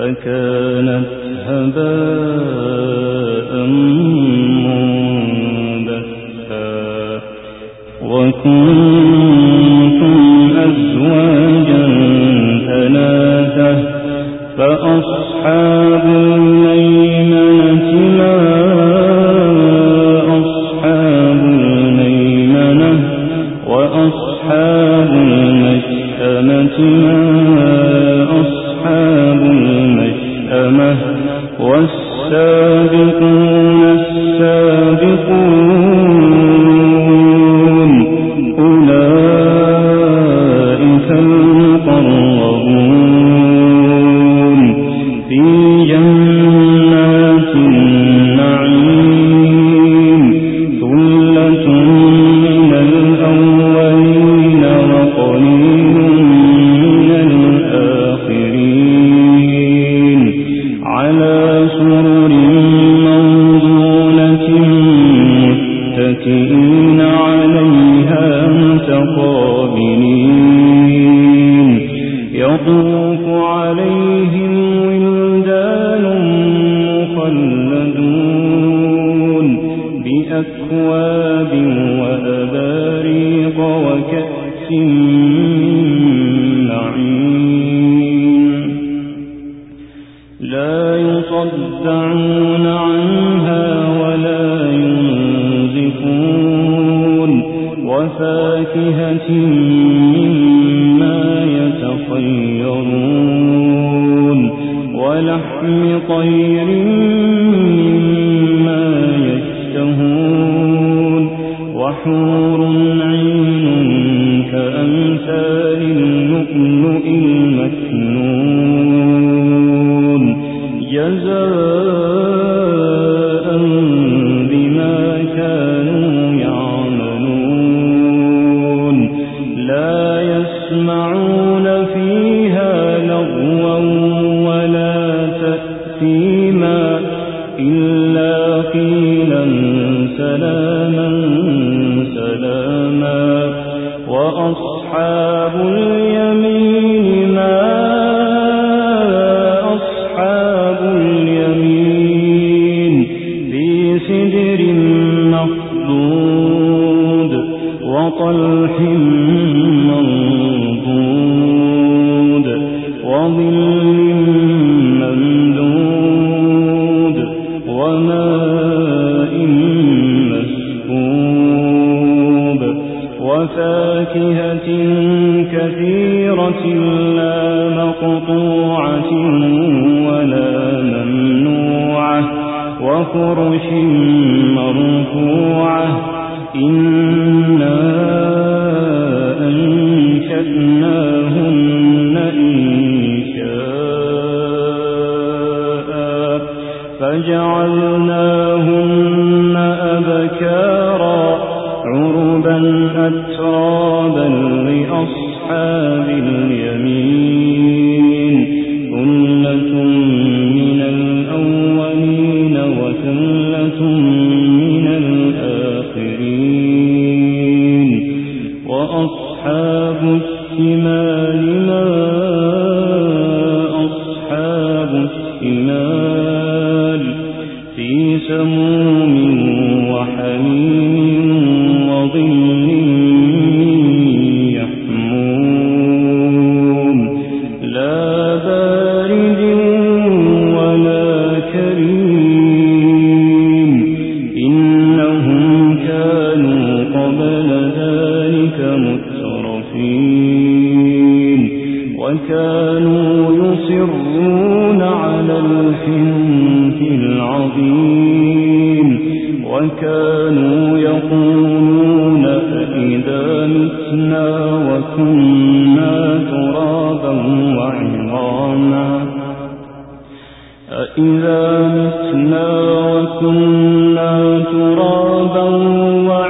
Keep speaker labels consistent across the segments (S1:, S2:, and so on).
S1: فكانت هباء منبثا. وكنتم أزواجا ثلاثة فأصحاب الليل مما يتخيرون ولحم طير مما يشتهون وحور عين كأمثال المكنون لهم واجعل خارج متنا وكنا ترابا وعظاما. أإذا متنا وكنا ترابا وعظاما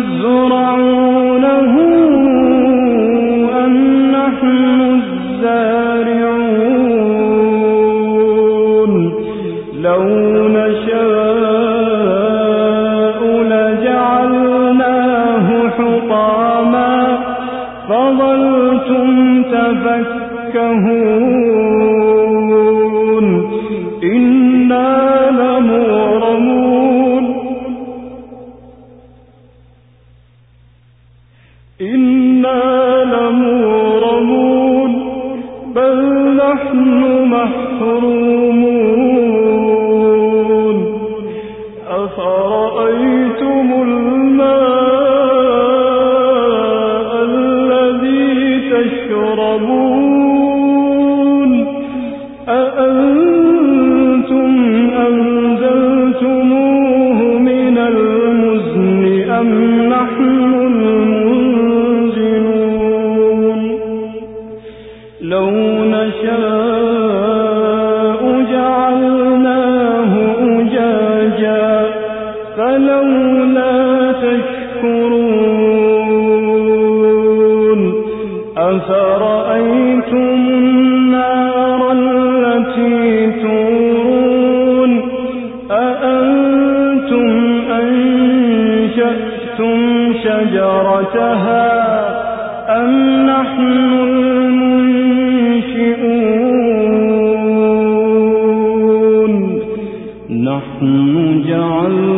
S1: الزرار فلولا تشكرون أفرأيتم النار التي تورون أأنتم أنشأتم شجرتها أم نحن المنشئون نحن جعلنا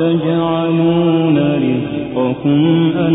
S1: تجعلون رزقكم أن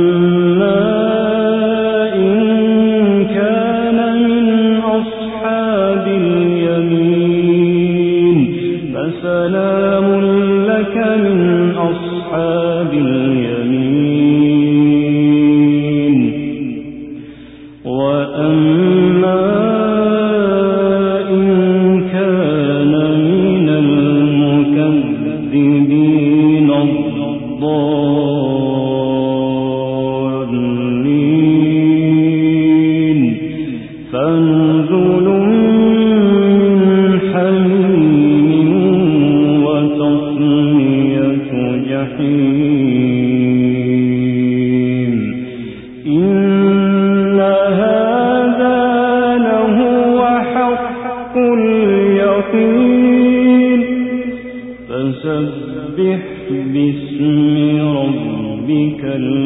S1: تلك